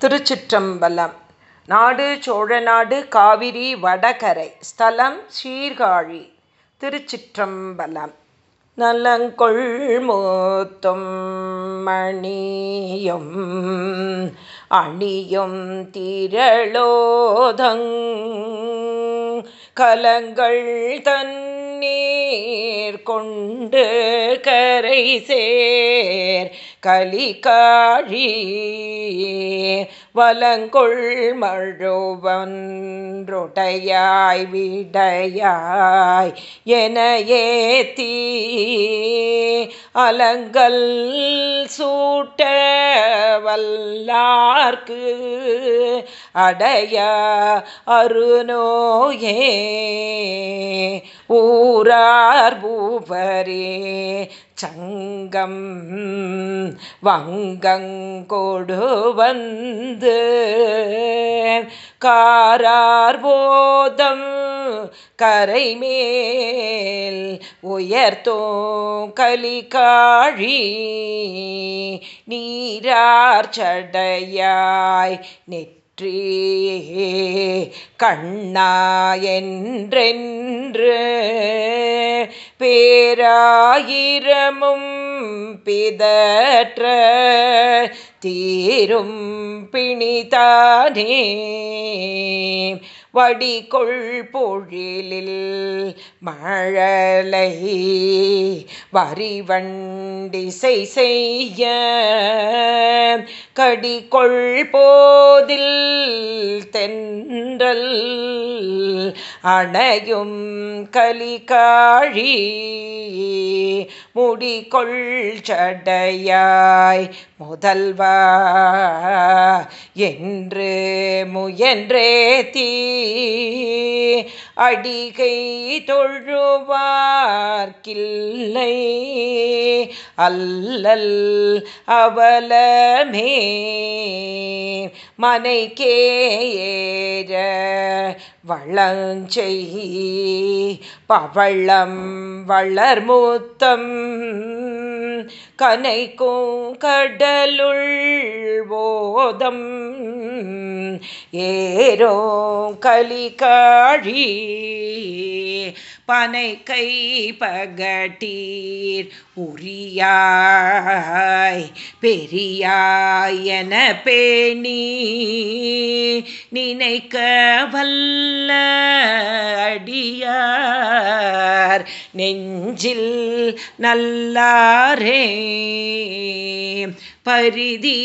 திருச்சிற்றம்பலம். நாடு சோழநாடு காவிரி வடகரை. ஸ்தலம் சீர்காழி. திருச்சிற்றம்பலம். நலங்கொள் மூத்தும் மணியும் அணியும் திரளோதங் கலங்கள் தண்ணீர் கொண்டு கரை சேர் கலிகாழி. வலங்கொள் மழுவன்றொடையாய் விடையாய் என ஏத்தி அலங்கல் சூட்ட வல்லார்க்கு அடைய அருநோயே ஊரார் பூபரே சங்கம் வங்கங்கொடு வந்து காரார் போதம் கரைமேல் உயர்த்தோ கலிகாழி நீரார் சடையாய் நெற் கண்ணா என்றென்று பேராயிரமும் பிதற்ற தீரும் பிணிதானே. வடிகொள் பொழிலில் மழலை வரிவண்டிசை செய்ய கடிகொள் போதில் தென்றல் அணையும் கலிகாழி முடிகொள் சடையாய் முதல்வா என்று முயன்றே தீ அடிகை தொழுவார்க்கில்லை அல்லல் அவலமே மனைக்கேற வளஞ்செய் பவளம் வளர்மூத்தம் கனைக்கும் கடலுள் போதம் ஏரோ கலிகாழி பனை கை பகட்டீர் உரியாய் பெரியாயன பேணி நினைக்க வல்ல அடியார் நெஞ்சில் நல்லாரே. பரிதியங்கும்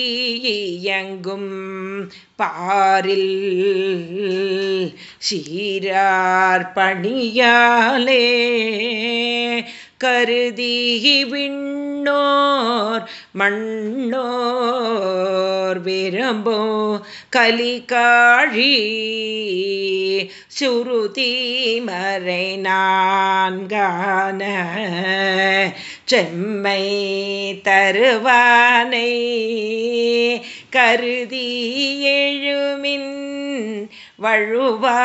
பாரில் சீரார் பணியாலே கருதி விண்ணோர் மண்ணோர் விரும்போ கலிகாழி சுருதி மறை நான்கான செம்மை தருவானை கருதி எழுமின் வழுவா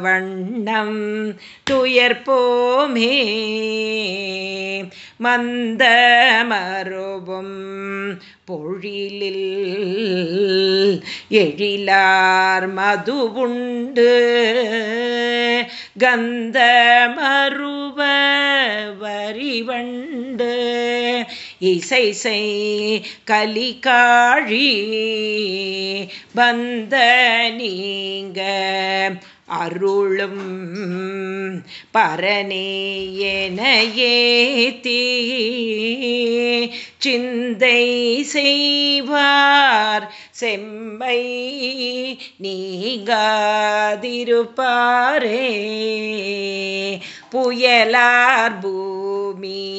வண்ணம் துயர்போமே மந்த மருவும் பொழிலில் எழிலார் மது உண்டு கந்த மருவ வரிவண்டு. இசை செய் கலிகாழி வந்த நீங்க அருளும் பரநேயனையேத்தி சிந்தை செய்வார் செம்மை நீங்காதிருப்பாரே. புயலார் பூமி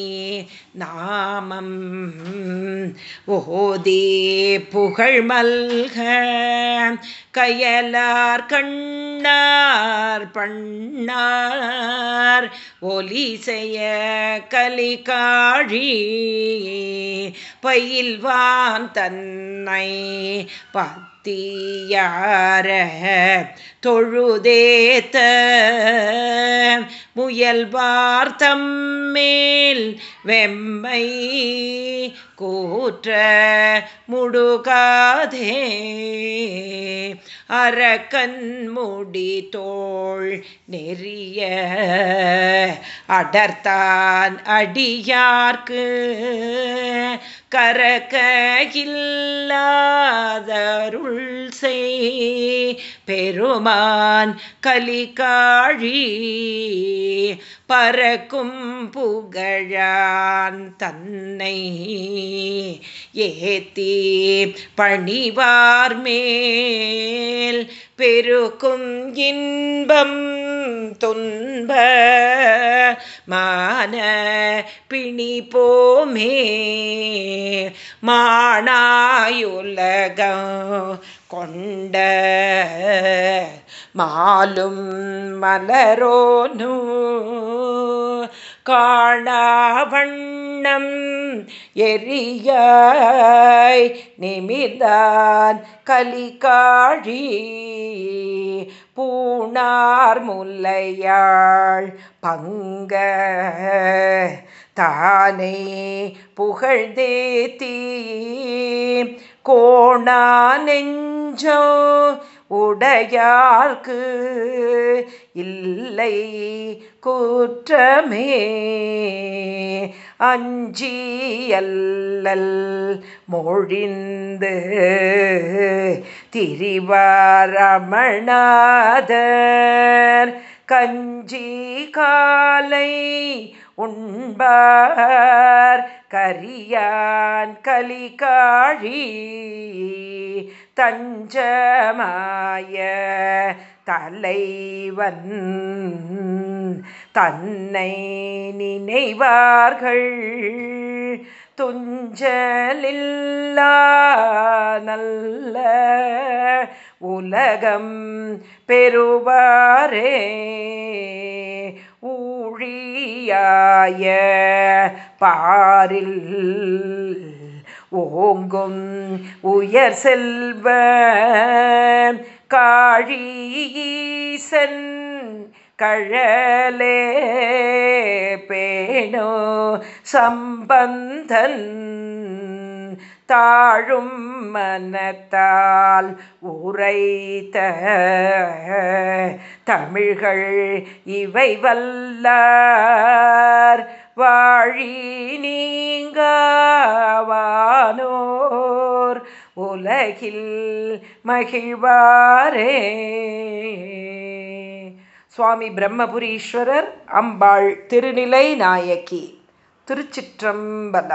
நாமம் ஓதே புகழ் மல்க. கயலார் கண்ணார் பண்ணார். ஒலி செய்ய கலிகாழி. பயில்வான் தன்னை தீயார தொழுதேத்த. முயல்வார் மேல் வெம்மை கூற்ற முடுகாதே. அரக்கன் முடி தோள் நெறிய அடர்த்தான் அடியார்க்கு. கரகையில்லாதருள் செய் பெருமான் கலிகாழி பறக்கும் புகழான் தன்னை ஏத்தி பணிவார் மேல். பெருக்கும் இன்பம் துன்ப மான பிணி போமே. மாணாயுலகம் கொண்ட மாலும் மலரோனு. காணாவண்ணம் எரியாய் நிமிதான் கலிகாழி. பூணார் முல்லையாள் பங்க தானே புகழ்ந்தேத்தி கோணா நெஞ்சோ உடையார்க்கு இல்லை. கூற்றமே. அஞ்சியல்லல் மொழிந்து திரிவாரமணாதர். கஞ்சி காலை உண்பார் கரியான் கலிகாழி தஞ்சமாய தலைவன். தன்னை நினைவார்கள் துஞ்சலில்லா நல்ல உலகம் பெறுவாரே. ஊழியாய பாரில் ஓங்கும் உயர் செல்வ காழீசன் கழலே பேணோ சம்பந்தன் தாழும் மனத்தால் உரைத்த தமிழ்கள் இவை வல்லார். வாழி நீங்கவானோர் உலகில் மகிழ்வாரே. சுவாமி பிரம்மபுரீஸ்வரர் அம்பாள் திருநிலை நாயக்கி திருச்சிற்றம்பலம்.